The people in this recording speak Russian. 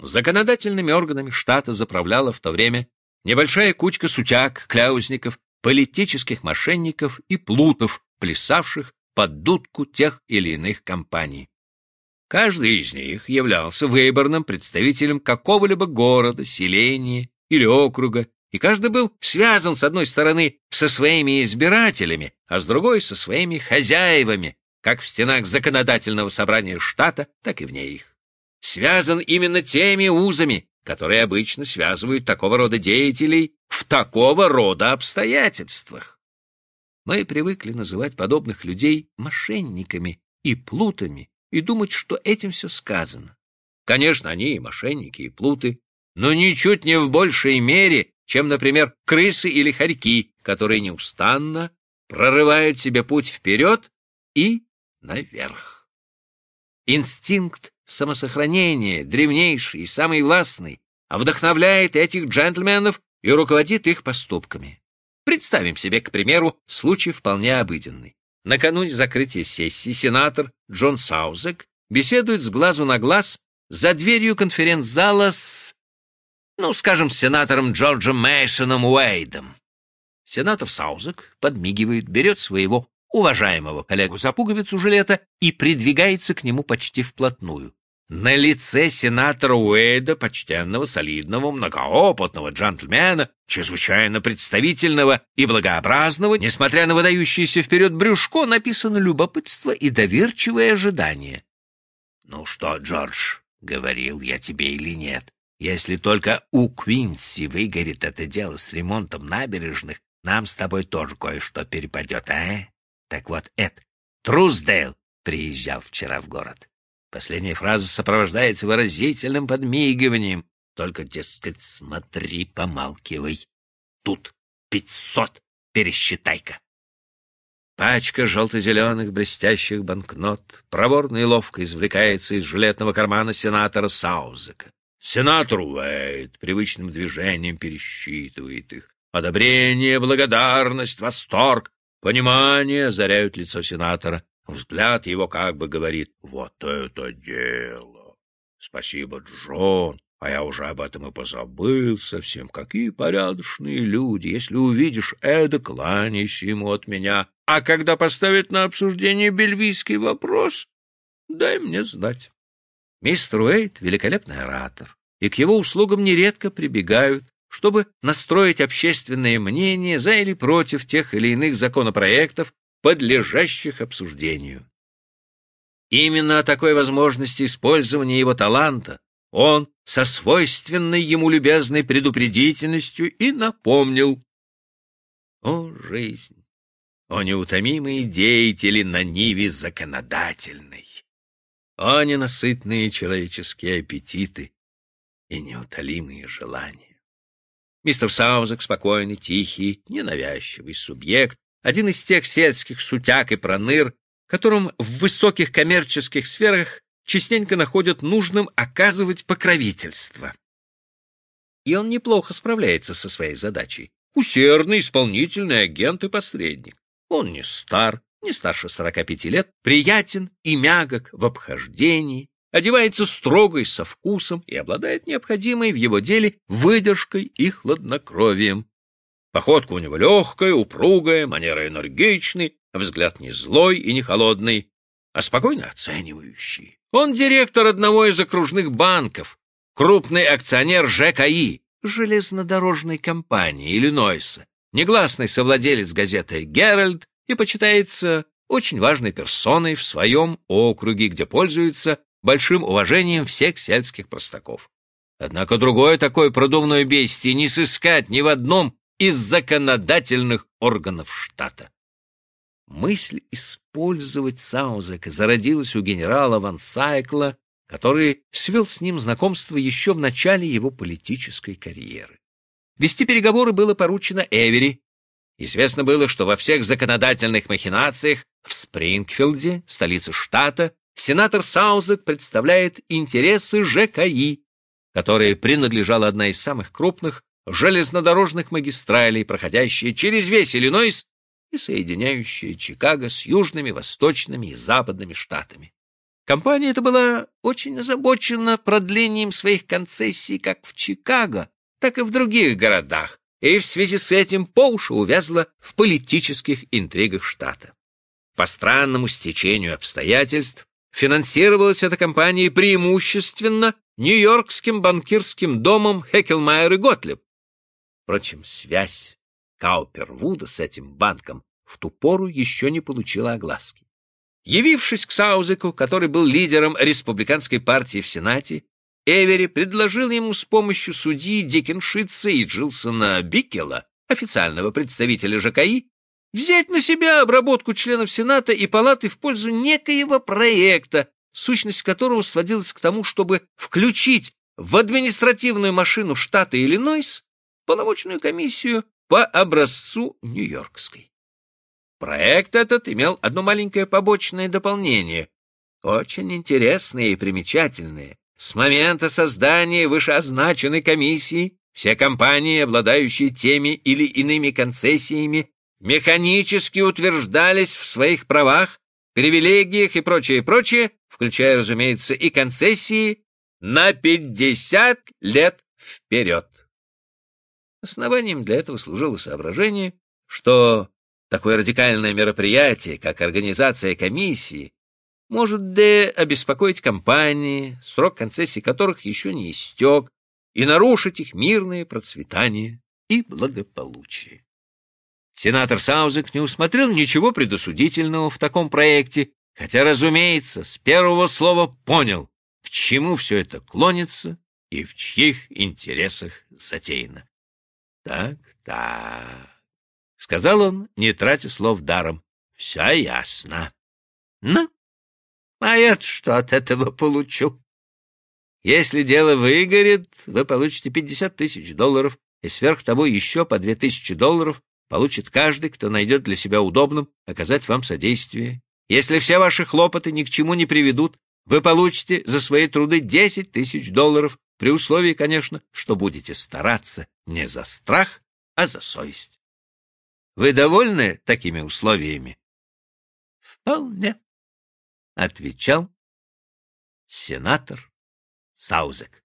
Законодательными органами штата заправляла в то время небольшая кучка сутяг, кляузников, политических мошенников и плутов, плясавших под дудку тех или иных компаний. Каждый из них являлся выборным представителем какого-либо города, селения или округа, и каждый был связан с одной стороны со своими избирателями, а с другой со своими хозяевами, как в стенах законодательного собрания штата, так и вне их. Связан именно теми узами, которые обычно связывают такого рода деятелей в такого рода обстоятельствах. Мы привыкли называть подобных людей мошенниками и плутами и думать, что этим все сказано. Конечно, они и мошенники, и плуты, но ничуть не в большей мере, чем, например, крысы или хорьки, которые неустанно прорывают себе путь вперед и наверх. Инстинкт самосохранения, древнейший и самый властный, вдохновляет этих джентльменов и руководит их поступками. Представим себе, к примеру, случай вполне обыденный. Накануне закрытия сессии сенатор Джон Саузек беседует с глазу на глаз за дверью конференц-зала с, ну, скажем, сенатором Джорджем Мейсоном Уэйдом. Сенатор Саузек подмигивает, берет своего уважаемого коллегу за пуговицу жилета и придвигается к нему почти вплотную. На лице сенатора Уэйда, почтенного, солидного, многоопытного джентльмена, чрезвычайно представительного и благообразного, несмотря на выдающееся вперед брюшко, написано любопытство и доверчивое ожидание. «Ну что, Джордж, говорил я тебе или нет, если только у Квинси выгорит это дело с ремонтом набережных, нам с тобой тоже кое-что перепадет, а? Так вот, Эд, Труздейл приезжал вчера в город. Последняя фраза сопровождается выразительным подмигиванием. Только, дескать, смотри, помалкивай. Тут пятьсот, пересчитай-ка. Пачка желто-зеленых блестящих банкнот проворно и ловко извлекается из жилетного кармана сенатора Саузека. Сенатор Уэйд привычным движением пересчитывает их. Одобрение, благодарность, восторг, понимание озаряют лицо сенатора. Взгляд его как бы говорит «Вот это дело! Спасибо, Джон, а я уже об этом и позабыл совсем. Какие порядочные люди! Если увидишь Эда, кланяйся ему от меня. А когда поставят на обсуждение бельвийский вопрос, дай мне знать». Мистер Уэйт — великолепный оратор, и к его услугам нередко прибегают, чтобы настроить общественное мнение за или против тех или иных законопроектов, подлежащих обсуждению. Именно о такой возможности использования его таланта он со свойственной ему любезной предупредительностью и напомнил. О, жизнь! О, неутомимые деятели на ниве законодательной! О, ненасытные человеческие аппетиты и неутолимые желания! Мистер Саузек, спокойный, тихий, ненавязчивый субъект, один из тех сельских сутяг и проныр, которым в высоких коммерческих сферах частенько находят нужным оказывать покровительство. И он неплохо справляется со своей задачей. Усердный исполнительный агент и посредник. Он не стар, не старше 45 лет, приятен и мягок в обхождении, одевается строго и со вкусом и обладает необходимой в его деле выдержкой и хладнокровием. Походка у него легкая, упругая, манера энергичный, взгляд не злой и не холодный, а спокойно оценивающий. Он директор одного из окружных банков, крупный акционер ЖКИ, железнодорожной компании Иллинойса, негласный совладелец газеты «Геральд» и почитается очень важной персоной в своем округе, где пользуется большим уважением всех сельских простаков. Однако другое такое продувное бестие не сыскать ни в одном из законодательных органов штата. Мысль использовать Саузека зародилась у генерала Ван Сайкла, который свел с ним знакомство еще в начале его политической карьеры. Вести переговоры было поручено Эвери. Известно было, что во всех законодательных махинациях в Спрингфилде, столице штата, сенатор Саузек представляет интересы ЖКИ, которой принадлежала одна из самых крупных железнодорожных магистралей, проходящие через весь Иллинойс и соединяющие Чикаго с южными, восточными и западными штатами. Компания эта была очень озабочена продлением своих концессий как в Чикаго, так и в других городах, и в связи с этим по уши увязла в политических интригах штата. По странному стечению обстоятельств финансировалась эта компания преимущественно Нью-Йоркским банкирским домом Хекелмайер и Готлеб. Впрочем, связь Каупервуда с этим банком в ту пору еще не получила огласки. Явившись к Саузеку, который был лидером республиканской партии в Сенате, Эвери предложил ему с помощью судьи Дикеншица и Джилсона Биккела, официального представителя ЖКИ, взять на себя обработку членов Сената и Палаты в пользу некоего проекта, сущность которого сводилась к тому, чтобы включить в административную машину штата Иллинойс полномочную комиссию по образцу Нью-Йоркской. Проект этот имел одно маленькое побочное дополнение, очень интересное и примечательное. С момента создания вышеозначенной комиссии все компании, обладающие теми или иными концессиями, механически утверждались в своих правах, привилегиях и прочее, прочее, включая, разумеется, и концессии, на 50 лет вперед. Основанием для этого служило соображение, что Такое радикальное мероприятие, как организация комиссии, может д. обеспокоить компании, срок концессии которых еще не истек, и нарушить их мирное процветание и благополучие. Сенатор Саузек не усмотрел ничего предосудительного в таком проекте, хотя, разумеется, с первого слова понял, к чему все это клонится и в чьих интересах затеяно. Так, так. — сказал он, не тратя слов даром. — Все ясно. — Ну, а я что от этого получу? Если дело выгорит, вы получите пятьдесят тысяч долларов, и сверх того еще по две тысячи долларов получит каждый, кто найдет для себя удобным оказать вам содействие. Если все ваши хлопоты ни к чему не приведут, вы получите за свои труды десять тысяч долларов, при условии, конечно, что будете стараться не за страх, а за совесть. Вы довольны такими условиями? — Вполне, — отвечал сенатор Саузек.